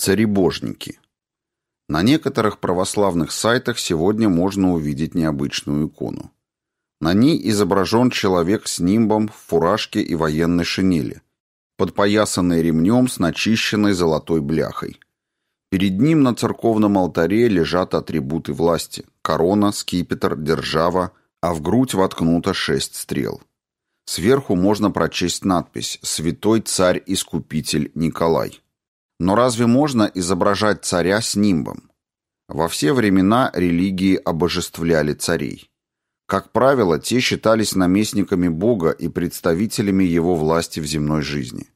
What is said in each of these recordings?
Царебожники. На некоторых православных сайтах сегодня можно увидеть необычную икону. На ней изображен человек с нимбом в фуражке и военной шинели, подпоясанный ремнем с начищенной золотой бляхой. Перед ним на церковном алтаре лежат атрибуты власти – корона, скипетр, держава, а в грудь воткнуто шесть стрел. Сверху можно прочесть надпись «Святой царь-искупитель Николай». Но разве можно изображать царя с нимбом? Во все времена религии обожествляли царей. Как правило, те считались наместниками Бога и представителями его власти в земной жизни.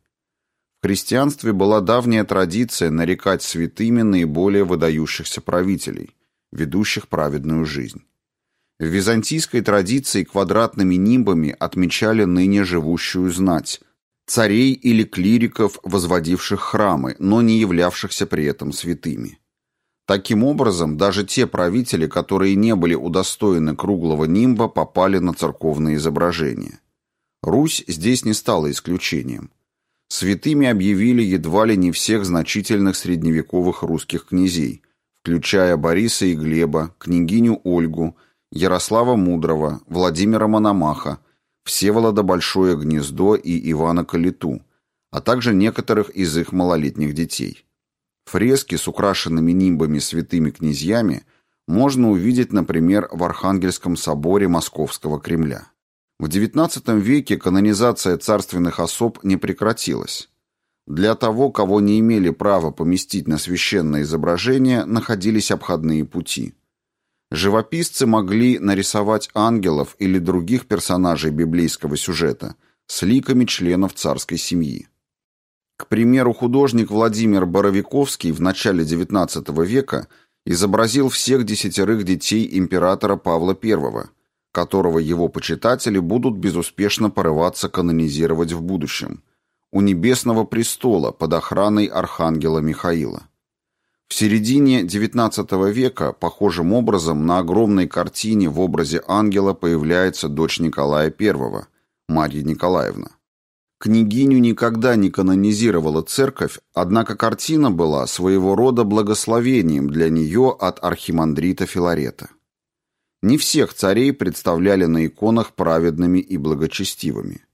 В христианстве была давняя традиция нарекать святыми наиболее выдающихся правителей, ведущих праведную жизнь. В византийской традиции квадратными нимбами отмечали ныне живущую знать, царей или клириков, возводивших храмы, но не являвшихся при этом святыми. Таким образом, даже те правители, которые не были удостоены круглого нимба, попали на церковные изображения. Русь здесь не стала исключением. Святыми объявили едва ли не всех значительных средневековых русских князей, включая Бориса и Глеба, княгиню Ольгу, Ярослава Мудрого, Владимира Мономаха, Всеволода Большое Гнездо и Ивана Калиту, а также некоторых из их малолетних детей. Фрески с украшенными нимбами святыми князьями можно увидеть, например, в Архангельском соборе Московского Кремля. В XIX веке канонизация царственных особ не прекратилась. Для того, кого не имели права поместить на священное изображение, находились обходные пути – Живописцы могли нарисовать ангелов или других персонажей библейского сюжета с ликами членов царской семьи. К примеру, художник Владимир Боровиковский в начале XIX века изобразил всех десятерых детей императора Павла I, которого его почитатели будут безуспешно порываться канонизировать в будущем, у небесного престола под охраной архангела Михаила. В середине XIX века похожим образом на огромной картине в образе ангела появляется дочь Николая I, Марья Николаевна. Княгиню никогда не канонизировала церковь, однако картина была своего рода благословением для нее от архимандрита Филарета. Не всех царей представляли на иконах праведными и благочестивыми.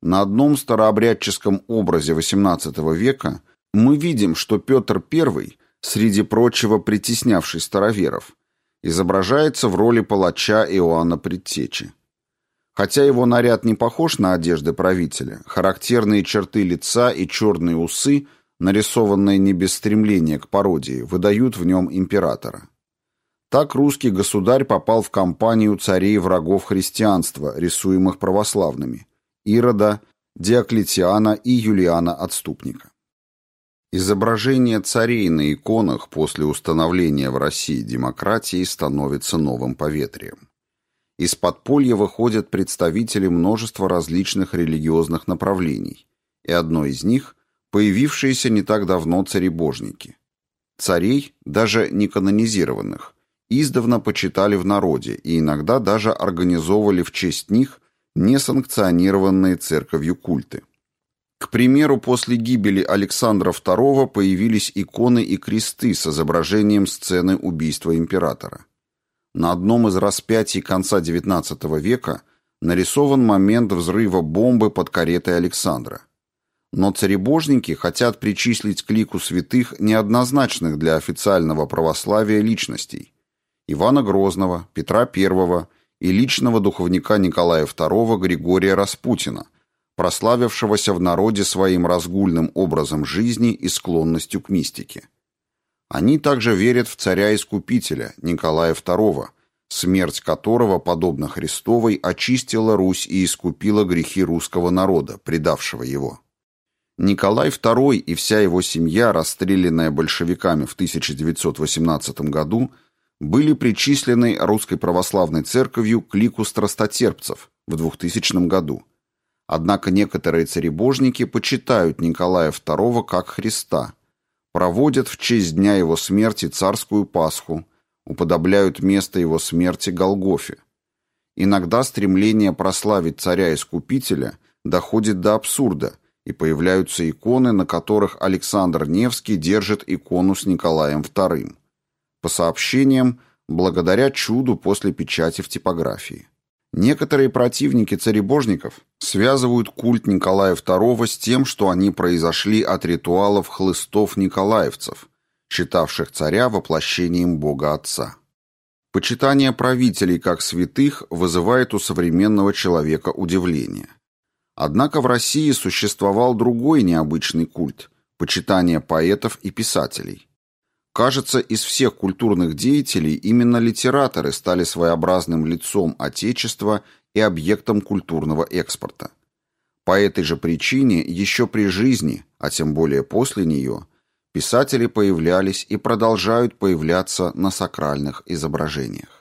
На одном старообрядческом образе XVIII века мы видим, что Петр I – среди прочего притеснявший староверов, изображается в роли палача Иоанна Предтечи. Хотя его наряд не похож на одежды правителя, характерные черты лица и черные усы, нарисованные не без стремления к пародии, выдают в нем императора. Так русский государь попал в компанию царей врагов христианства, рисуемых православными – Ирода, Диоклетиана и Юлиана Отступника. Изображение царей на иконах после установления в России демократии становится новым поветрием. Из подполья выходят представители множества различных религиозных направлений, и одно из них – появившиеся не так давно царебожники. Царей, даже не канонизированных, издавна почитали в народе и иногда даже организовывали в честь них несанкционированные церковью культы. К примеру, после гибели Александра II появились иконы и кресты с изображением сцены убийства императора. На одном из распятий конца XIX века нарисован момент взрыва бомбы под каретой Александра. Но царебожники хотят причислить к лику святых неоднозначных для официального православия личностей – Ивана Грозного, Петра I и личного духовника Николая II Григория Распутина – прославившегося в народе своим разгульным образом жизни и склонностью к мистике. Они также верят в царя-искупителя Николая II, смерть которого, подобно Христовой, очистила Русь и искупила грехи русского народа, предавшего его. Николай II и вся его семья, расстрелянная большевиками в 1918 году, были причислены Русской Православной Церковью к лику страстотерпцев в 2000 году – Однако некоторые царебожники почитают Николая II как Христа, проводят в честь дня его смерти царскую Пасху, уподобляют место его смерти Голгофе. Иногда стремление прославить царя-искупителя доходит до абсурда, и появляются иконы, на которых Александр Невский держит икону с Николаем II. По сообщениям, благодаря чуду после печати в типографии. Некоторые противники царебожников связывают культ Николая II с тем, что они произошли от ритуалов хлыстов-николаевцев, считавших царя воплощением Бога Отца. Почитание правителей как святых вызывает у современного человека удивление. Однако в России существовал другой необычный культ – почитание поэтов и писателей. Кажется, из всех культурных деятелей именно литераторы стали своеобразным лицом Отечества и объектом культурного экспорта. По этой же причине еще при жизни, а тем более после нее, писатели появлялись и продолжают появляться на сакральных изображениях.